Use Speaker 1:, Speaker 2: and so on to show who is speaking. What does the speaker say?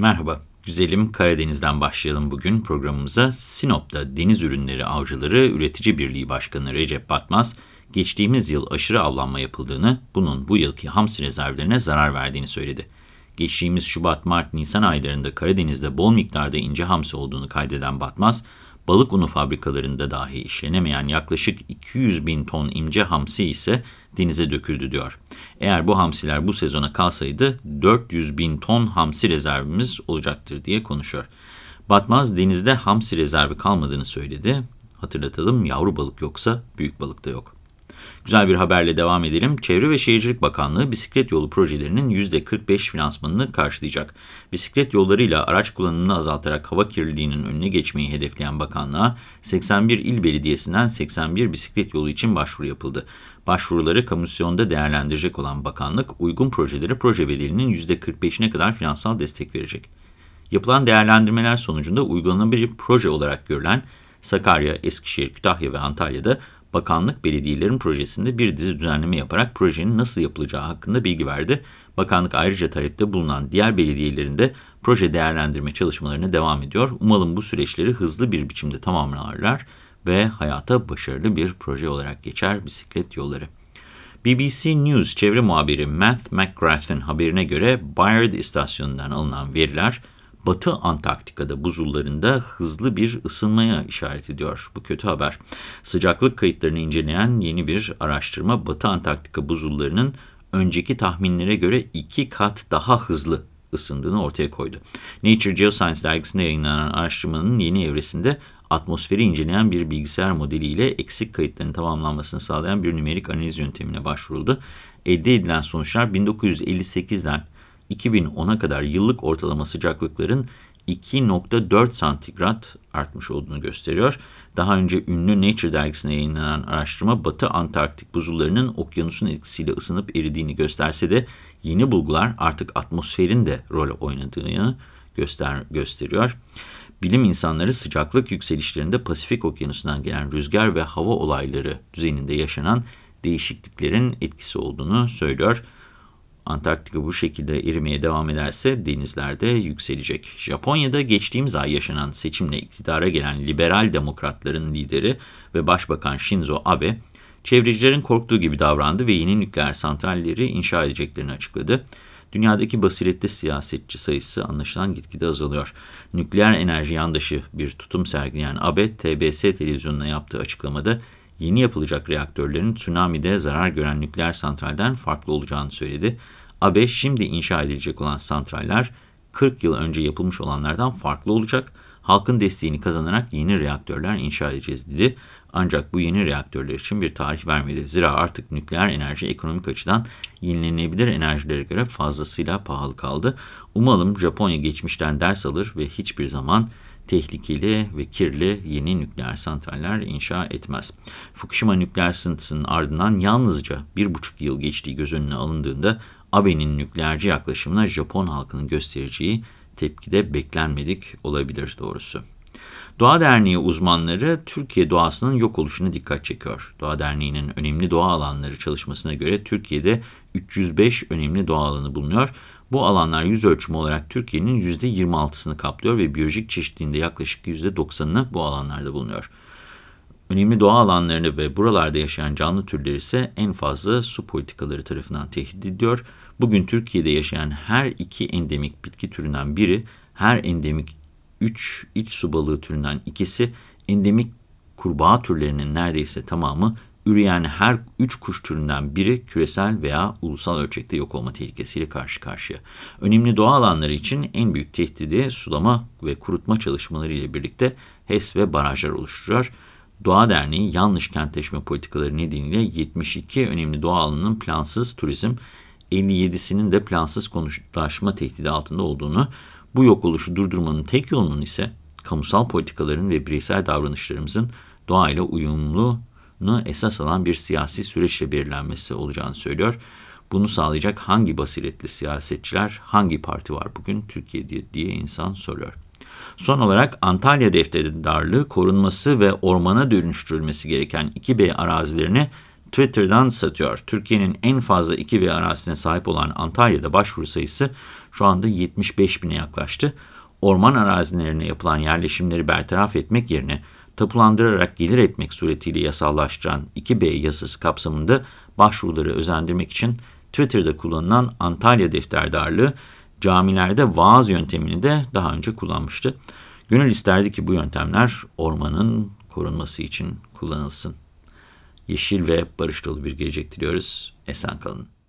Speaker 1: Merhaba, güzelim Karadeniz'den başlayalım bugün programımıza. Sinop'ta Deniz Ürünleri Avcıları Üretici Birliği Başkanı Recep Batmaz, geçtiğimiz yıl aşırı avlanma yapıldığını, bunun bu yılki hamsi rezervlerine zarar verdiğini söyledi. Geçtiğimiz Şubat, Mart, Nisan aylarında Karadeniz'de bol miktarda ince hamsi olduğunu kaydeden Batmaz, balık unu fabrikalarında dahi işlenemeyen yaklaşık 200 bin ton ince hamsi ise denize döküldü diyor. Eğer bu hamsiler bu sezona kalsaydı 400 bin ton hamsi rezervimiz olacaktır diye konuşuyor. Batmaz denizde hamsi rezervi kalmadığını söyledi. Hatırlatalım yavru balık yoksa büyük balık da yok. Güzel bir haberle devam edelim. Çevre ve Şehircilik Bakanlığı bisiklet yolu projelerinin %45 finansmanını karşılayacak. Bisiklet yollarıyla araç kullanımını azaltarak hava kirliliğinin önüne geçmeyi hedefleyen bakanlığa 81 il belediyesinden 81 bisiklet yolu için başvuru yapıldı. Başvuruları komisyonda değerlendirecek olan bakanlık uygun projeleri proje bedelinin %45'ine kadar finansal destek verecek. Yapılan değerlendirmeler sonucunda uygulanabilir proje olarak görülen Sakarya, Eskişehir, Kütahya ve Antalya'da bakanlık belediyelerin projesinde bir dizi düzenleme yaparak projenin nasıl yapılacağı hakkında bilgi verdi. Bakanlık ayrıca talepte bulunan diğer belediyelerin de proje değerlendirme çalışmalarına devam ediyor. Umalım bu süreçleri hızlı bir biçimde tamamlarlar ve hayata başarılı bir proje olarak geçer bisiklet yolları. BBC News çevre muhabiri Matt McGrath'ın haberine göre Bayard istasyonundan alınan veriler Batı Antarktika'da buzullarında hızlı bir ısınmaya işaret ediyor. Bu kötü haber. Sıcaklık kayıtlarını inceleyen yeni bir araştırma Batı Antarktika buzullarının önceki tahminlere göre iki kat daha hızlı ısındığını ortaya koydu. Nature Geoscience dergisinde yayınlanan araştırmanın yeni evresinde atmosferi inceleyen bir bilgisayar modeliyle eksik kayıtların tamamlanmasını sağlayan bir nümerik analiz yöntemine başvuruldu. Elde edilen sonuçlar 1958'den 2010'a kadar yıllık ortalama sıcaklıkların 2.4 santigrat artmış olduğunu gösteriyor. Daha önce ünlü Nature dergisine yayınlanan araştırma Batı Antarktik buzullarının okyanusun etkisiyle ısınıp eridiğini gösterse de yeni bulgular artık atmosferin de rol oynadığını göster gösteriyor. Bilim insanları sıcaklık yükselişlerinde Pasifik okyanusundan gelen rüzgar ve hava olayları düzeninde yaşanan değişikliklerin etkisi olduğunu söylüyor. Antarktika bu şekilde erimeye devam ederse denizlerde yükselecek. Japonya'da geçtiğimiz ay yaşanan seçimle iktidara gelen liberal demokratların lideri ve başbakan Shinzo Abe, çevrecilerin korktuğu gibi davrandı ve yeni nükleer santralleri inşa edeceklerini açıkladı. Dünyadaki basiretli siyasetçi sayısı anlaşılan gitgide azalıyor. Nükleer enerji yandaşı bir tutum sergileyen Abe, TBS televizyonuna yaptığı açıklamada yeni yapılacak reaktörlerin tsunami'de zarar gören nükleer santralden farklı olacağını söyledi. AB şimdi inşa edilecek olan santraller 40 yıl önce yapılmış olanlardan farklı olacak. Halkın desteğini kazanarak yeni reaktörler inşa edeceğiz dedi. Ancak bu yeni reaktörler için bir tarih vermedi. Zira artık nükleer enerji ekonomik açıdan yenilenebilir enerjilere göre fazlasıyla pahalı kaldı. Umalım Japonya geçmişten ders alır ve hiçbir zaman tehlikeli ve kirli yeni nükleer santraller inşa etmez. Fukushima nükleer sıntısı ardından yalnızca bir buçuk yıl geçtiği göz önüne alındığında Abe'nin nükleerci yaklaşımına Japon halkının göstereceği tepkide beklenmedik olabilir doğrusu. Doğa Derneği uzmanları Türkiye doğasının yok oluşuna dikkat çekiyor. Doğa Derneği'nin önemli doğa alanları çalışmasına göre Türkiye'de 305 önemli doğa alanı bulunuyor. Bu alanlar yüz ölçümü olarak Türkiye'nin %26'sını kaplıyor ve biyolojik çeşitliliğinde yaklaşık %90'ını bu alanlarda bulunuyor. Önemli doğa alanlarını ve buralarda yaşayan canlı türleri ise en fazla su politikaları tarafından tehdit ediyor. Bugün Türkiye'de yaşayan her iki endemik bitki türünden biri, her endemik üç iç su balığı türünden ikisi, endemik kurbağa türlerinin neredeyse tamamı, üreyen her üç kuş türünden biri küresel veya ulusal ölçekte yok olma tehlikesiyle karşı karşıya. Önemli doğa alanları için en büyük tehdidi sulama ve kurutma çalışmaları ile birlikte HES ve barajlar oluşturuyor. Doğa Derneği yanlış kentleşme politikaları nedeniyle 72 önemli doğa alanının plansız turizm, 57'sinin de plansız konuşlaşma tehdidi altında olduğunu, bu yok oluşu durdurmanın tek yolunun ise kamusal politikaların ve bireysel davranışlarımızın doğayla uyumluluğunu esas alan bir siyasi süreçle belirlenmesi olacağını söylüyor. Bunu sağlayacak hangi basiretli siyasetçiler, hangi parti var bugün Türkiye'de diye insan soruyor. Son olarak Antalya Defteri Darlığı korunması ve ormana dönüştürülmesi gereken 2B arazilerini Twitter'dan satıyor. Türkiye'nin en fazla 2 arazisine sahip olan Antalya'da başvuru sayısı şu anda 75 bine yaklaştı. Orman arazilerine yapılan yerleşimleri bertaraf etmek yerine tapulandırarak gelir etmek suretiyle yasallaştıran 2B yasası kapsamında başvuruları özendirmek için Twitter'da kullanılan Antalya defterdarlığı camilerde vaaz yöntemini de daha önce kullanmıştı. Gönül isterdi ki bu yöntemler ormanın korunması için kullanılsın. Yeşil ve barış dolu bir gelecek diliyoruz. Esen kalın.